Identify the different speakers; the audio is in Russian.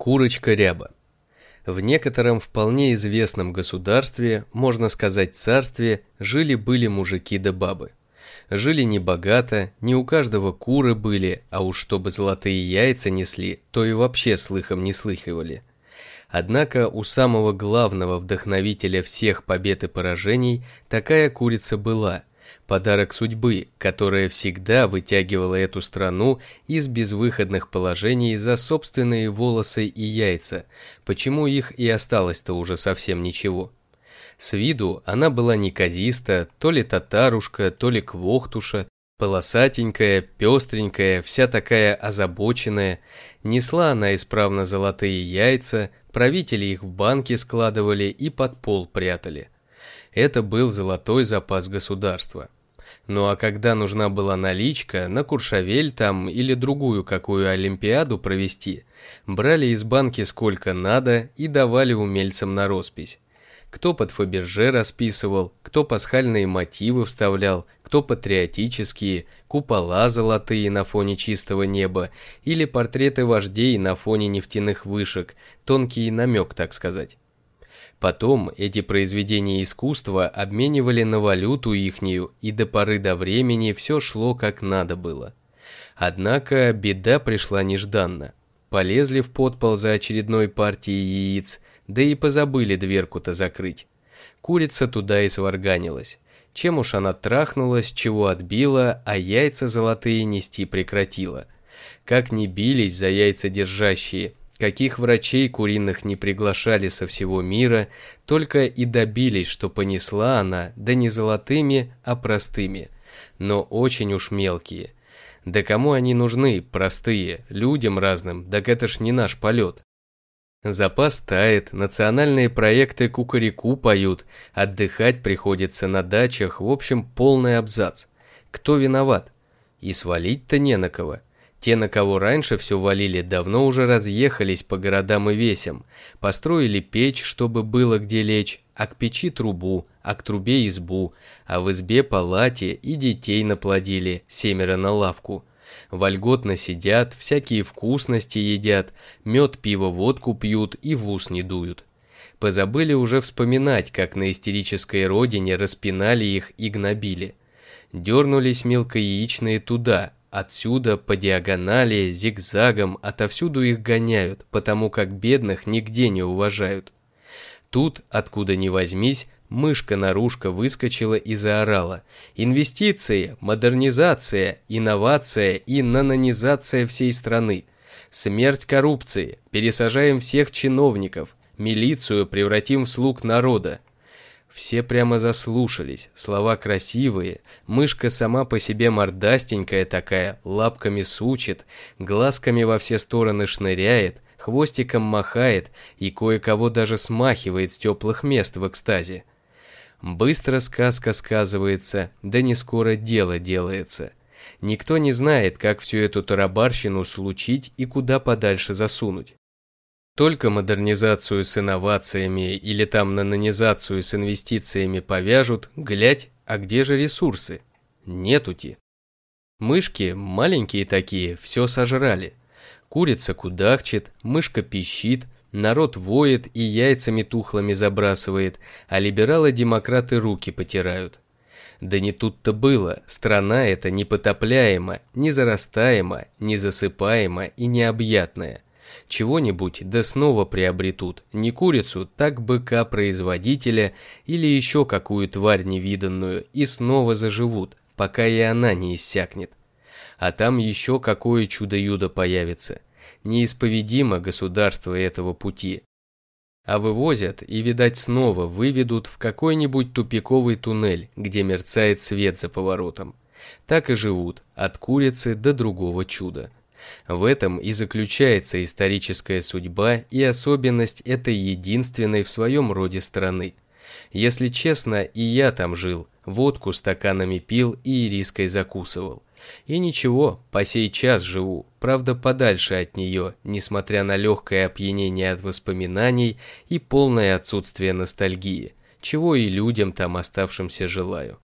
Speaker 1: Курочка ряба. В некотором вполне известном государстве, можно сказать царстве, жили-были мужики да бабы. Жили не богато, не у каждого куры были, а уж чтобы золотые яйца несли, то и вообще слыхом не слыхивали. Однако у самого главного вдохновителя всех побед и поражений такая курица была – подарок судьбы, которая всегда вытягивала эту страну из безвыходных положений за собственные волосы и яйца, почему их и осталось-то уже совсем ничего. С виду она была неказиста, то ли татарушка, то ли квохтуша, полосатенькая, пестренькая, вся такая озабоченная. Несла она исправно золотые яйца, правители их в банки складывали и под пол прятали. Это был золотой запас государства. Ну а когда нужна была наличка, на Куршавель там или другую какую олимпиаду провести, брали из банки сколько надо и давали умельцам на роспись. Кто под Фаберже расписывал, кто пасхальные мотивы вставлял, кто патриотические, купола золотые на фоне чистого неба или портреты вождей на фоне нефтяных вышек, тонкий намек, так сказать. Потом эти произведения искусства обменивали на валюту ихнюю, и до поры до времени все шло как надо было. Однако беда пришла нежданно. Полезли в подпол за очередной партией яиц, да и позабыли дверку-то закрыть. Курица туда и сварганилась. Чем уж она трахнулась, чего отбила, а яйца золотые нести прекратила. Как ни бились за яйца держащие, Каких врачей куриных не приглашали со всего мира, только и добились, что понесла она, да не золотыми, а простыми, но очень уж мелкие. Да кому они нужны, простые, людям разным, так это ж не наш полет. Запас тает, национальные проекты кукареку поют, отдыхать приходится на дачах, в общем, полный абзац. Кто виноват? И свалить-то не на кого. Те, на кого раньше все валили, давно уже разъехались по городам и весям, построили печь, чтобы было где лечь, а к печи трубу, а к трубе избу, а в избе палате и детей наплодили, семеро на лавку. Вольготно сидят, всякие вкусности едят, мед, пиво, водку пьют и в ус не дуют. Позабыли уже вспоминать, как на истерической родине распинали их и гнобили. Дернулись мелкояичные туда, Отсюда по диагонали, зигзагом, отовсюду их гоняют, потому как бедных нигде не уважают. Тут, откуда ни возьмись, мышка-нарушка выскочила и заорала. Инвестиции, модернизация, инновация и нанонизация всей страны. Смерть коррупции, пересажаем всех чиновников, милицию превратим в слуг народа. Все прямо заслушались, слова красивые, мышка сама по себе мордастенькая такая, лапками сучит, глазками во все стороны шныряет, хвостиком махает и кое-кого даже смахивает с теплых мест в экстазе. Быстро сказка сказывается, да не скоро дело делается. Никто не знает, как всю эту тарабарщину случить и куда подальше засунуть. Только модернизацию с инновациями или там нанонизацию с инвестициями повяжут, глядь, а где же ресурсы? Нетути. Мышки, маленькие такие, все сожрали. Курица кудахчет, мышка пищит, народ воет и яйцами тухлыми забрасывает, а либералы-демократы руки потирают. Да не тут-то было, страна эта непотопляема, незарастаема, незасыпаема и необъятная – чего-нибудь да снова приобретут, не курицу, так быка-производителя или еще какую тварь невиданную, и снова заживут, пока и она не иссякнет. А там еще какое чудо-юдо появится. Неисповедимо государство этого пути. А вывозят и, видать, снова выведут в какой-нибудь тупиковый туннель, где мерцает свет за поворотом. Так и живут, от курицы до другого чуда. В этом и заключается историческая судьба и особенность этой единственной в своем роде страны. Если честно, и я там жил, водку стаканами пил и ириской закусывал. И ничего, по сей час живу, правда подальше от нее, несмотря на легкое опьянение от воспоминаний и полное отсутствие ностальгии, чего и людям там оставшимся желаю.